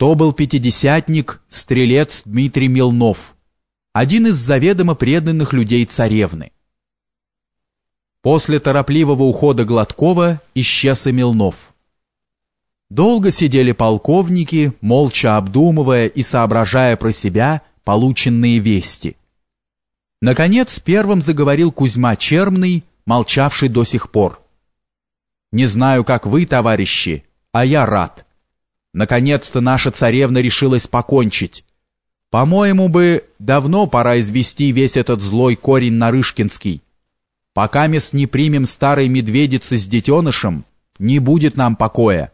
То был пятидесятник, стрелец Дмитрий Милнов, один из заведомо преданных людей царевны. После торопливого ухода Гладкова исчез и Милнов. Долго сидели полковники, молча обдумывая и соображая про себя полученные вести. Наконец первым заговорил Кузьма Чермный, молчавший до сих пор. «Не знаю, как вы, товарищи, а я рад. Наконец-то наша царевна решилась покончить. По-моему бы, давно пора извести весь этот злой корень Нарышкинский. Пока мы не примем старой медведицы с детенышем, не будет нам покоя».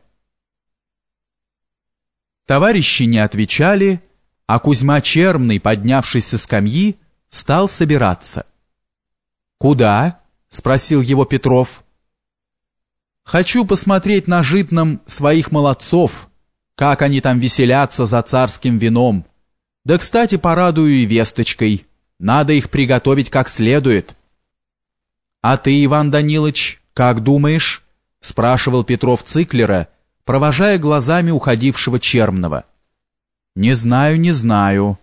Товарищи не отвечали, а Кузьма Чермный, поднявшись со скамьи, стал собираться. «Куда?» — спросил его Петров. «Хочу посмотреть на житном своих молодцов, как они там веселятся за царским вином. Да, кстати, порадую и весточкой. Надо их приготовить как следует». «А ты, Иван Данилович, как думаешь?» — спрашивал Петров Циклера, провожая глазами уходившего Чермного. «Не знаю, не знаю.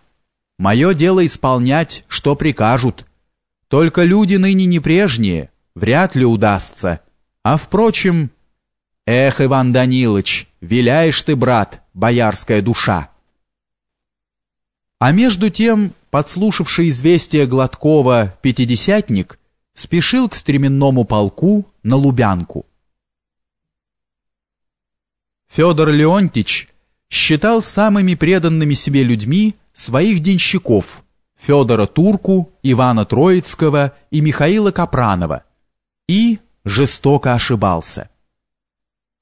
Мое дело исполнять, что прикажут. Только люди ныне не прежние, вряд ли удастся. А впрочем...» «Эх, Иван Данилович, виляешь ты, брат, боярская душа!» А между тем, подслушавший известие Гладкова пятидесятник, спешил к стременному полку на Лубянку. Федор Леонтич считал самыми преданными себе людьми своих денщиков Федора Турку, Ивана Троицкого и Михаила Капранова и жестоко ошибался.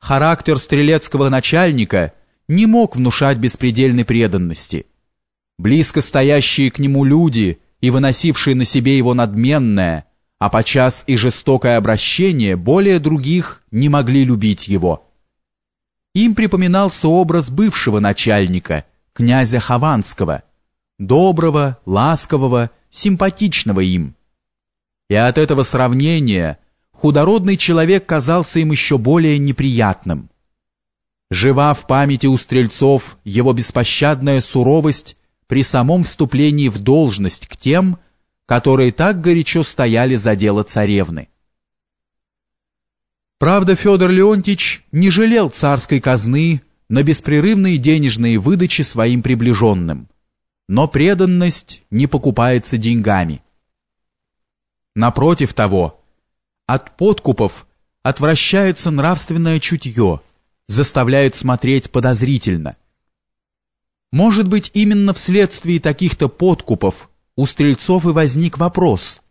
Характер стрелецкого начальника не мог внушать беспредельной преданности. Близко стоящие к нему люди и выносившие на себе его надменное, а подчас и жестокое обращение более других не могли любить его. Им припоминался образ бывшего начальника, князя Хованского, доброго, ласкового, симпатичного им. И от этого сравнения худородный человек казался им еще более неприятным. Жива в памяти у стрельцов его беспощадная суровость при самом вступлении в должность к тем, которые так горячо стояли за дело царевны. Правда, Федор Леонтьевич не жалел царской казны на беспрерывные денежные выдачи своим приближенным. Но преданность не покупается деньгами. Напротив того, от подкупов отвращается нравственное чутье, заставляет смотреть подозрительно. Может быть, именно вследствие таких-то подкупов у стрельцов и возник вопрос,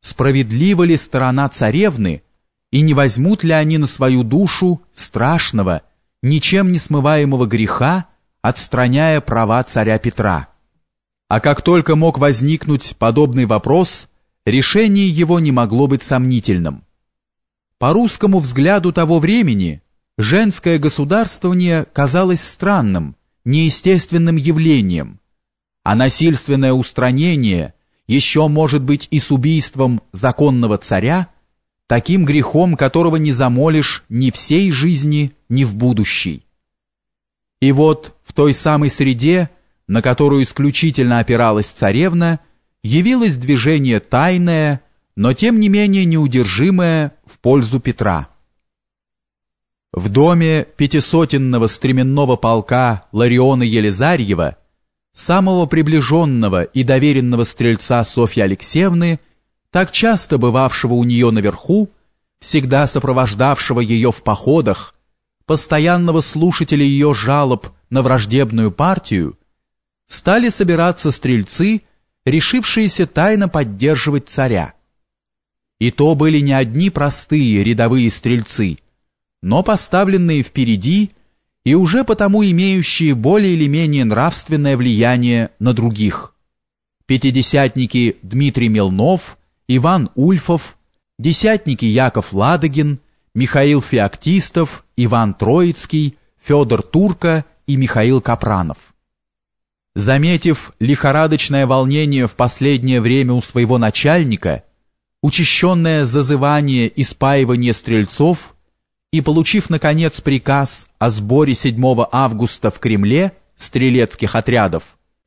справедлива ли сторона царевны, и не возьмут ли они на свою душу страшного, ничем не смываемого греха, отстраняя права царя Петра. А как только мог возникнуть подобный вопрос, решение его не могло быть сомнительным. По русскому взгляду того времени женское государствование казалось странным, неестественным явлением, а насильственное устранение еще может быть и с убийством законного царя, таким грехом, которого не замолишь ни всей жизни, ни в будущей. И вот в той самой среде, на которую исключительно опиралась царевна, явилось движение тайное, но тем не менее неудержимое в пользу Петра. В доме пятисотенного стременного полка Лариона Елизарьева, самого приближенного и доверенного стрельца Софьи Алексеевны, так часто бывавшего у нее наверху, всегда сопровождавшего ее в походах, постоянного слушателя ее жалоб на враждебную партию, стали собираться стрельцы, решившиеся тайно поддерживать царя. И то были не одни простые рядовые стрельцы, но поставленные впереди и уже потому имеющие более или менее нравственное влияние на других. Пятидесятники Дмитрий Мелнов – Иван Ульфов, десятники Яков Ладогин, Михаил Феоктистов, Иван Троицкий, Федор Турка и Михаил Капранов. Заметив лихорадочное волнение в последнее время у своего начальника, учащенное зазывание и спаивание стрельцов, и получив, наконец, приказ о сборе 7 августа в Кремле стрелецких отрядов